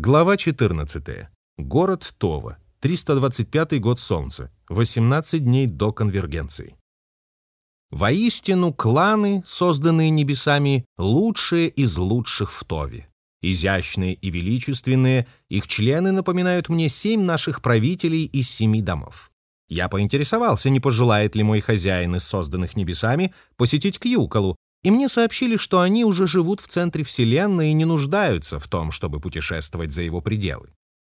Глава 14. Город Това. 325 год Солнца. 18 дней до конвергенции. Воистину, кланы, созданные небесами, лучшие из лучших в Тове. Изящные и величественные, их члены напоминают мне семь наших правителей из семи домов. Я поинтересовался, не пожелает ли мой хозяин из созданных небесами посетить Кьюколу, и мне сообщили, что они уже живут в центре Вселенной и не нуждаются в том, чтобы путешествовать за его пределы.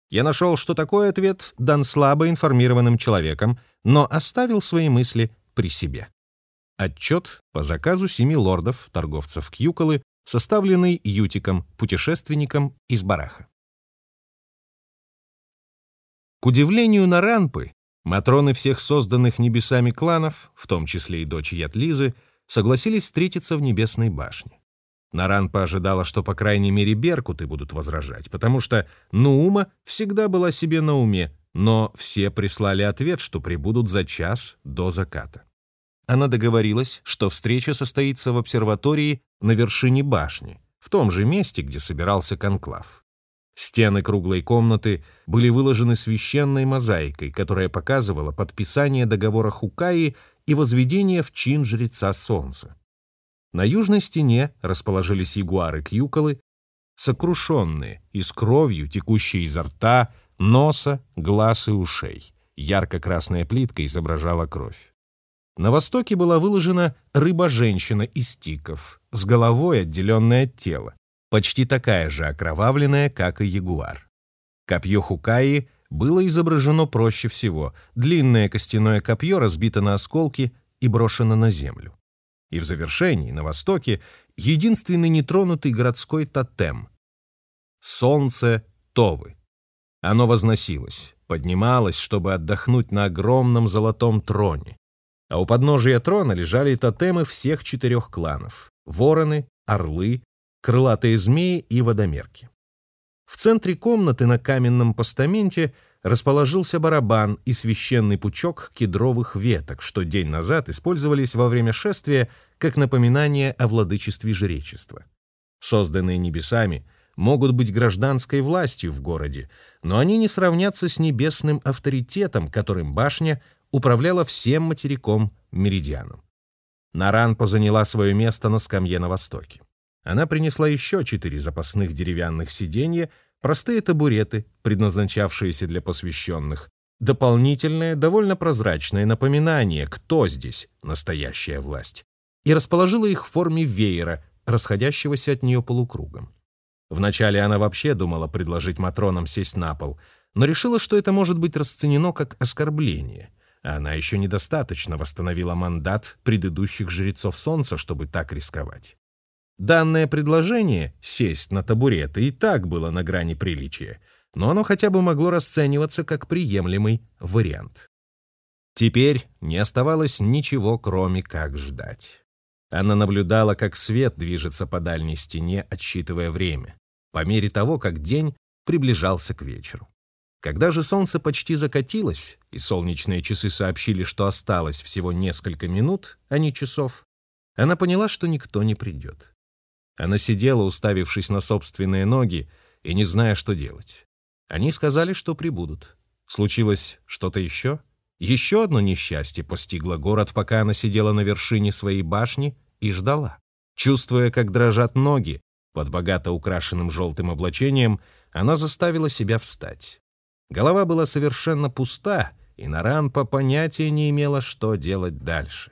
Я нашел, что такой ответ дан слабо информированным человеком, но оставил свои мысли при себе. Отчет по заказу семи лордов, торговцев Кьюколы, составленный Ютиком, путешественником из Бараха. К удивлению Наранпы, матроны всех созданных небесами кланов, в том числе и дочь Ятлизы, согласились встретиться в Небесной башне. Наранпа ожидала, что, по крайней мере, беркуты будут возражать, потому что Нуума всегда была себе на уме, но все прислали ответ, что прибудут за час до заката. Она договорилась, что встреча состоится в обсерватории на вершине башни, в том же месте, где собирался конклав. Стены круглой комнаты были выложены священной мозаикой, которая показывала подписание договора Хукаи и возведение в чин жреца солнца. На южной стене расположились ягуары-кьюколы, сокрушенные и с кровью, текущей изо рта, носа, глаз и ушей. Ярко-красная плитка изображала кровь. На востоке была выложена рыба-женщина из тиков, с головой, отделенной от тела, почти такая же окровавленная, как и ягуар. Копье Хукаи было изображено проще всего. Длинное костяное копье разбито на осколки и брошено на землю. И в завершении, на востоке, единственный нетронутый городской тотем — солнце Товы. Оно возносилось, поднималось, чтобы отдохнуть на огромном золотом троне. А у подножия трона лежали тотемы всех четырех кланов — вороны, орлы, крылатые змеи и водомерки. В центре комнаты на каменном постаменте расположился барабан и священный пучок кедровых веток, что день назад использовались во время шествия как напоминание о владычестве жречества. Созданные небесами могут быть гражданской властью в городе, но они не сравнятся с небесным авторитетом, которым башня управляла всем материком Меридианом. Наранпа заняла свое место на скамье на востоке. Она принесла еще четыре запасных деревянных сиденья, простые табуреты, предназначавшиеся для посвященных, дополнительное, довольно прозрачное напоминание, кто здесь настоящая власть, и расположила их в форме веера, расходящегося от нее полукругом. Вначале она вообще думала предложить Матронам сесть на пол, но решила, что это может быть расценено как оскорбление. А она еще недостаточно восстановила мандат предыдущих жрецов Солнца, чтобы так рисковать. Данное предложение сесть на табуреты и так было на грани приличия, но оно хотя бы могло расцениваться как приемлемый вариант. Теперь не оставалось ничего, кроме как ждать. Она наблюдала, как свет движется по дальней стене, отсчитывая время, по мере того, как день приближался к вечеру. Когда же солнце почти закатилось, и солнечные часы сообщили, что осталось всего несколько минут, а не часов, она поняла, что никто не придет. Она сидела, уставившись на собственные ноги и не зная, что делать. Они сказали, что прибудут. Случилось что-то еще? Еще одно несчастье постигло город, пока она сидела на вершине своей башни и ждала. Чувствуя, как дрожат ноги, под богато украшенным желтым облачением, она заставила себя встать. Голова была совершенно пуста, и Наранпа понятия не имела, что делать дальше.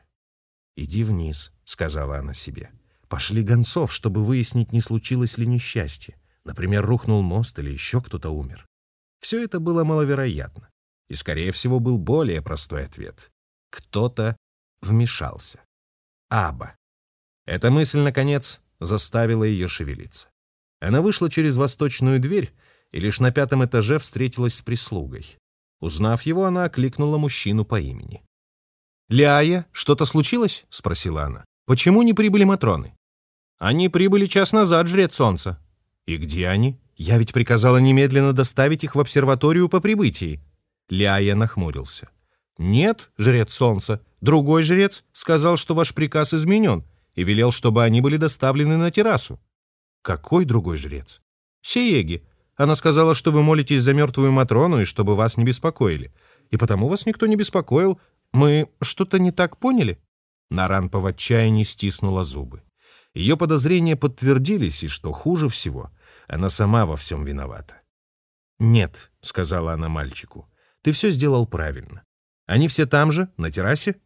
«Иди вниз», — сказала она себе. Пошли гонцов, чтобы выяснить, не случилось ли несчастье. Например, рухнул мост или еще кто-то умер. Все это было маловероятно. И, скорее всего, был более простой ответ. Кто-то вмешался. Аба. Эта мысль, наконец, заставила ее шевелиться. Она вышла через восточную дверь и лишь на пятом этаже встретилась с прислугой. Узнав его, она окликнула мужчину по имени. «Ляя, что-то случилось?» — спросила она. «Почему не прибыли Матроны?» Они прибыли час назад, жрец солнца. И где они? Я ведь приказала немедленно доставить их в обсерваторию по прибытии. Ляя нахмурился. Нет, жрец солнца. Другой жрец сказал, что ваш приказ изменен, и велел, чтобы они были доставлены на террасу. Какой другой жрец? Сиеги. Она сказала, что вы молитесь за мертвую Матрону и чтобы вас не беспокоили. И потому вас никто не беспокоил. Мы что-то не так поняли?» Наранпа в отчаянии стиснула зубы. Ее подозрения подтвердились, и что хуже всего, она сама во всем виновата. «Нет», — сказала она мальчику, — «ты все сделал правильно. Они все там же, на террасе?»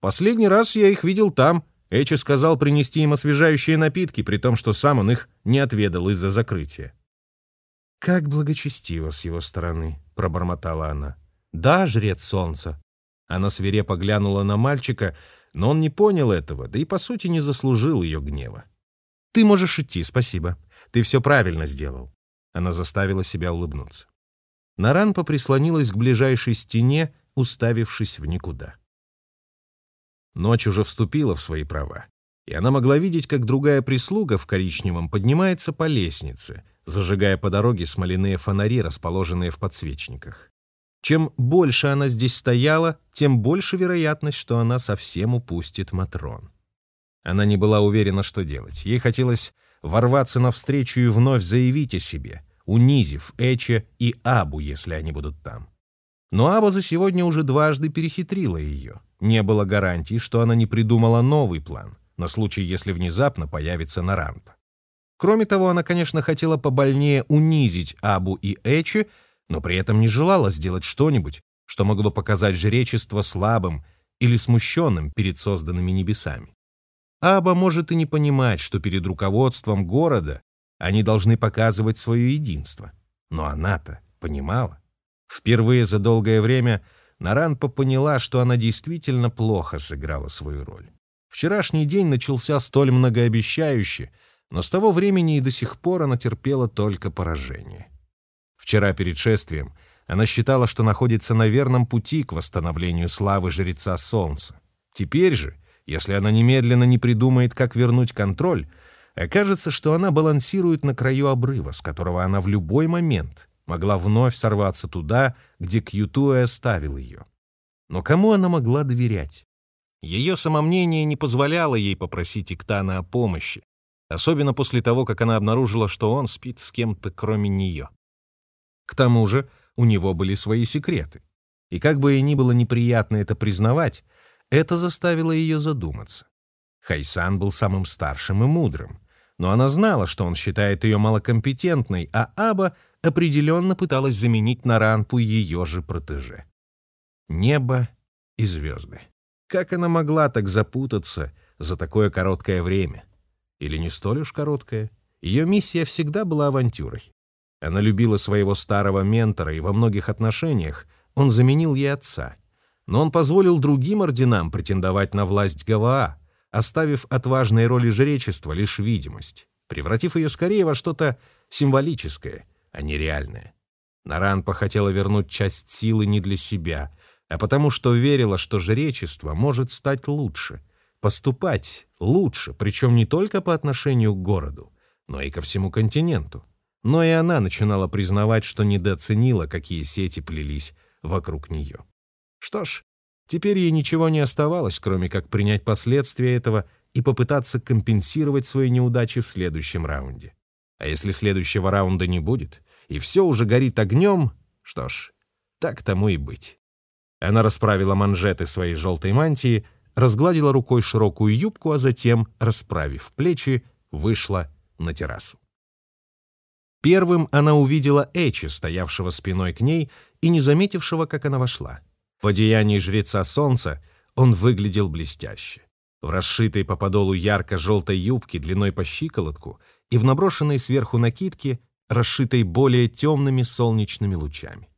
«Последний раз я их видел там», Эчи сказал принести им освежающие напитки, при том, что сам он их не отведал из-за закрытия. «Как благочестиво с его стороны», — пробормотала она. «Да, жрец солнца». Она свирепо глянула на мальчика, но он не понял этого, да и, по сути, не заслужил ее гнева. «Ты можешь идти, спасибо. Ты все правильно сделал». Она заставила себя улыбнуться. Наранпа прислонилась к ближайшей стене, уставившись в никуда. Ночь уже вступила в свои права, и она могла видеть, как другая прислуга в коричневом поднимается по лестнице, зажигая по дороге смоляные фонари, расположенные в подсвечниках. Чем больше она здесь стояла, тем больше вероятность, что она совсем упустит Матрон. Она не была уверена, что делать. Ей хотелось ворваться навстречу и вновь заявить о себе, унизив Эче и Абу, если они будут там. Но Аба за сегодня уже дважды перехитрила ее. Не было гарантии, что она не придумала новый план, на случай, если внезапно появится Наранпа. Кроме того, она, конечно, хотела побольнее унизить Абу и Эчи, но при этом не желала сделать что-нибудь, что могло показать жречество слабым или смущенным перед созданными небесами. Аба может и не понимать, что перед руководством города они должны показывать свое единство. Но она-то понимала. Впервые за долгое время Наранпа поняла, что она действительно плохо сыграла свою роль. Вчерашний день начался столь многообещающе, но с того времени и до сих пор она терпела только поражение. Вчера перед шествием она считала, что находится на верном пути к восстановлению славы жреца Солнца. Теперь же, если она немедленно не придумает, как вернуть контроль, окажется, что она балансирует на краю обрыва, с которого она в любой момент могла вновь сорваться туда, где Кьютуэ оставил ее. Но кому она могла доверять? Ее самомнение не позволяло ей попросить Иктана о помощи, особенно после того, как она обнаружила, что он спит с кем-то, кроме нее. К тому же у него были свои секреты. И как бы ей ни было неприятно это признавать, это заставило ее задуматься. Хайсан был самым старшим и мудрым, но она знала, что он считает ее малокомпетентной, а Аба определенно пыталась заменить Наранпу ее же протеже. Небо и звезды. Как она могла так запутаться за такое короткое время? Или не столь уж короткое? Ее миссия всегда была авантюрой. Она любила своего старого ментора, и во многих отношениях он заменил ей отца. Но он позволил другим орденам претендовать на власть Гаваа, оставив от важной роли жречества лишь видимость, превратив ее скорее во что-то символическое — а не реальное. Наранпа хотела вернуть часть силы не для себя, а потому что верила, что жречество может стать лучше, поступать лучше, причем не только по отношению к городу, но и ко всему континенту. Но и она начинала признавать, что недооценила, какие сети плелись вокруг нее. Что ж, теперь ей ничего не оставалось, кроме как принять последствия этого и попытаться компенсировать свои неудачи в следующем раунде. А если следующего раунда не будет, и все уже горит огнем, что ж, так тому и быть. Она расправила манжеты своей желтой мантии, разгладила рукой широкую юбку, а затем, расправив плечи, вышла на террасу. Первым она увидела Эчи, стоявшего спиной к ней и не заметившего, как она вошла. В одеянии жреца солнца он выглядел блестяще. В расшитой по подолу ярко-желтой юбке длиной по щиколотку и в наброшенной сверху накидке расшитой более темными солнечными лучами.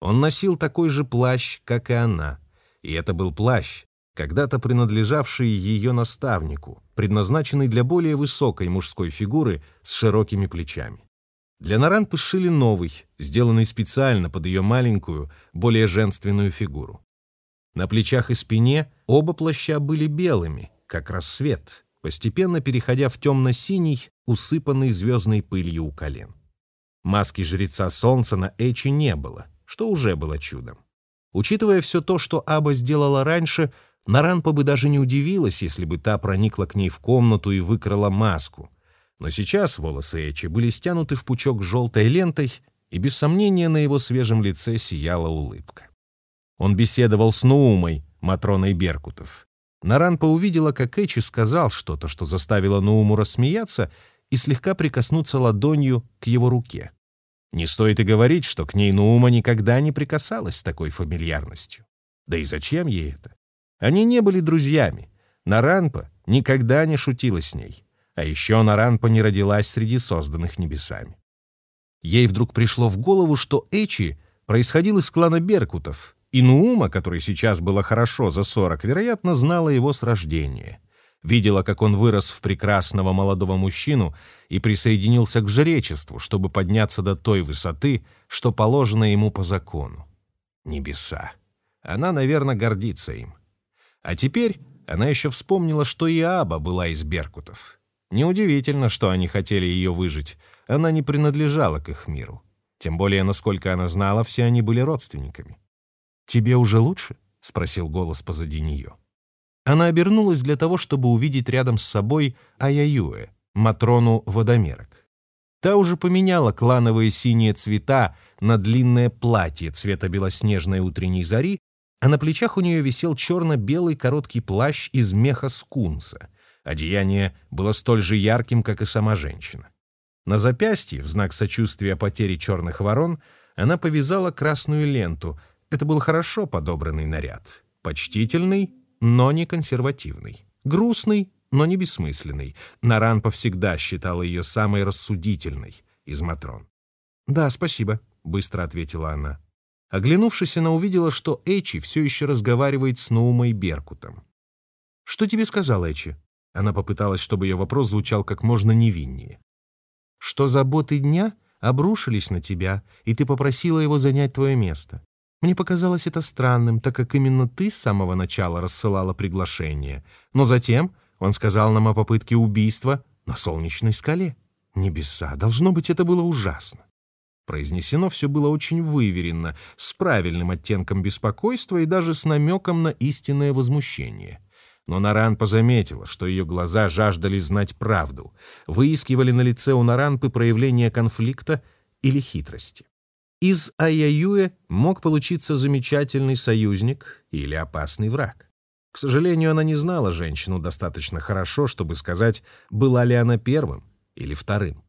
Он носил такой же плащ, как и она, и это был плащ, когда-то принадлежавший ее наставнику, предназначенный для более высокой мужской фигуры с широкими плечами. Для Наранпы сшили новый, сделанный специально под ее маленькую, более женственную фигуру. На плечах и спине оба плаща были белыми, как рассвет, постепенно переходя в темно-синий, усыпанный звездной пылью у колен. Маски жреца солнца на Эчи не было, что уже было чудом. Учитывая все то, что Аба сделала раньше, Наранпа бы даже не удивилась, если бы та проникла к ней в комнату и выкрала маску. Но сейчас волосы Эчи были стянуты в пучок желтой лентой, и без сомнения на его свежем лице сияла улыбка. Он беседовал с Нуумой, Матроной Беркутов. Наранпа увидела, как Эчи сказал что-то, что заставило Нууму рассмеяться и слегка прикоснуться ладонью к его руке. Не стоит и говорить, что к ней Нуума никогда не прикасалась с такой фамильярностью. Да и зачем ей это? Они не были друзьями. Наранпа никогда не шутила с ней. А еще Наранпа не родилась среди созданных небесами. Ей вдруг пришло в голову, что Эчи происходил из клана Беркутов, и Нуума, который сейчас было хорошо за сорок, вероятно, знала его с рождения. Видела, как он вырос в прекрасного молодого мужчину и присоединился к жречеству, чтобы подняться до той высоты, что положено ему по закону. Небеса. Она, наверное, гордится им. А теперь она еще вспомнила, что и Аба была из Беркутов. Неудивительно, что они хотели ее выжить. Она не принадлежала к их миру. Тем более, насколько она знала, все они были родственниками. «Тебе уже лучше?» — спросил голос позади нее. Она обернулась для того, чтобы увидеть рядом с собой Аяюэ, Матрону Водомерок. Та уже поменяла клановые синие цвета на длинное платье цвета белоснежной утренней зари а на плечах у нее висел черно-белый короткий плащ из меха скунса. Одеяние было столь же ярким, как и сама женщина. На запястье, в знак сочувствия потери черных ворон, она повязала красную ленту. Это был хорошо подобранный наряд. Почтительный, но не консервативный. Грустный, но не бессмысленный. Наранпа всегда считала ее самой рассудительной из Матрон. «Да, спасибо», — быстро ответила она. Оглянувшись, она увидела, что Эчи все еще разговаривает с Наумой Беркутом. «Что тебе сказал Эчи?» Она попыталась, чтобы ее вопрос звучал как можно невиннее. «Что заботы дня обрушились на тебя, и ты попросила его занять твое место. Мне показалось это странным, так как именно ты с самого начала рассылала приглашение. Но затем он сказал нам о попытке убийства на солнечной скале. Небеса, должно быть, это было ужасно. Произнесено все было очень выверенно, с правильным оттенком беспокойства и даже с намеком на истинное возмущение. Но Наранпа заметила, что ее глаза жаждали знать правду, выискивали на лице у Наранпы проявление конфликта или хитрости. Из Аяюэ мог получиться замечательный союзник или опасный враг. К сожалению, она не знала женщину достаточно хорошо, чтобы сказать, была ли она первым или вторым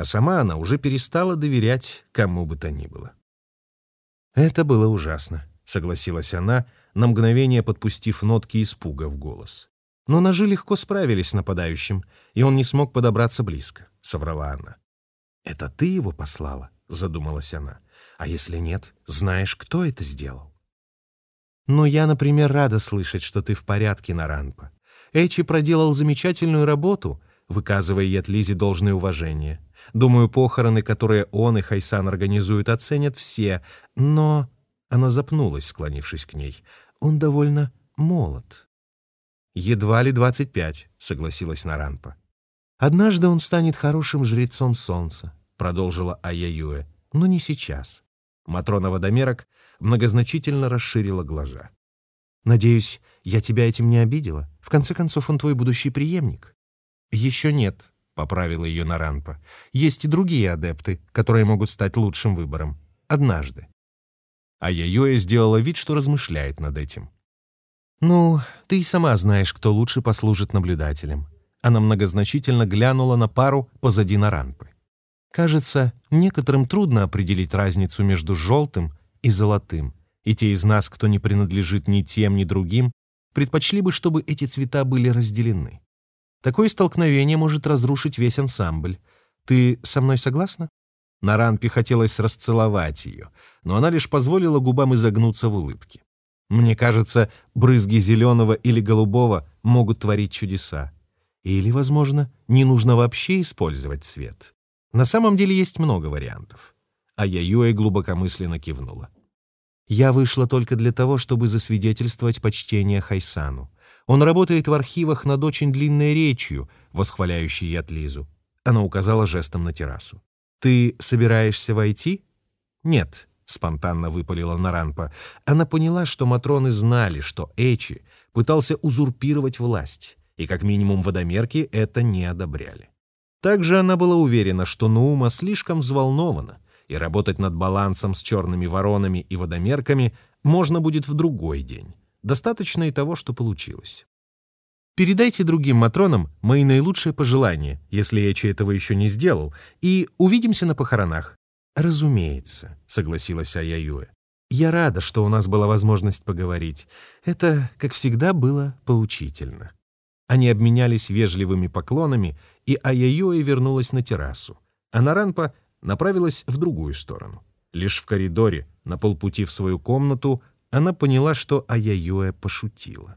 а сама она уже перестала доверять кому бы то ни было. «Это было ужасно», — согласилась она, на мгновение подпустив нотки испуга в голос. «Но ножи легко справились с нападающим, и он не смог подобраться близко», — соврала она. «Это ты его послала?» — задумалась она. «А если нет, знаешь, кто это сделал?» «Ну, я, например, рада слышать, что ты в порядке, Наранпа. Эчи проделал замечательную работу, выказывая Ятлизе должное уважение. Думаю, похороны, которые он и Хайсан организуют, оценят все. Но...» Она запнулась, склонившись к ней. «Он довольно молод». «Едва ли двадцать пять», — согласилась Наранпа. «Однажды он станет хорошим жрецом солнца», — продолжила Аяюэ. «Но не сейчас». Матрона Водомерок многозначительно расширила глаза. «Надеюсь, я тебя этим не обидела? В конце концов, он твой будущий преемник». «Еще нет», — поправила ее Наранпа. «Есть и другие адепты, которые могут стать лучшим выбором. Однажды». А Яйоя сделала вид, что размышляет над этим. «Ну, ты и сама знаешь, кто лучше послужит наблюдателем». Она многозначительно глянула на пару позади Наранпы. «Кажется, некоторым трудно определить разницу между желтым и золотым, и те из нас, кто не принадлежит ни тем, ни другим, предпочли бы, чтобы эти цвета были разделены. Такое столкновение может разрушить весь ансамбль. Ты со мной согласна?» Наранпе хотелось расцеловать ее, но она лишь позволила губам изогнуться в улыбке. «Мне кажется, брызги зеленого или голубого могут творить чудеса. Или, возможно, не нужно вообще использовать цвет. На самом деле есть много вариантов». А Яюэ глубокомысленно кивнула. «Я вышла только для того, чтобы засвидетельствовать почтение Хайсану. Он работает в архивах над очень длинной речью, восхваляющей Ятлизу. Она указала жестом на террасу. «Ты собираешься войти?» «Нет», — спонтанно выпалила Наранпа. Она поняла, что Матроны знали, что Эчи пытался узурпировать власть, и как минимум водомерки это не одобряли. Также она была уверена, что Нуума слишком взволнована, и работать над балансом с черными воронами и водомерками можно будет в другой день. Достаточно и того, что получилось. Передайте другим Матронам мои наилучшие пожелания, если я этого еще не сделал, и увидимся на похоронах. Разумеется, согласилась Аяюэ. Я рада, что у нас была возможность поговорить. Это, как всегда, было поучительно. Они обменялись вежливыми поклонами, и Аяюэ вернулась на террасу, а Наранпа направилась в другую сторону. Лишь в коридоре, на полпути в свою комнату, она поняла, что Аяюэ пошутила.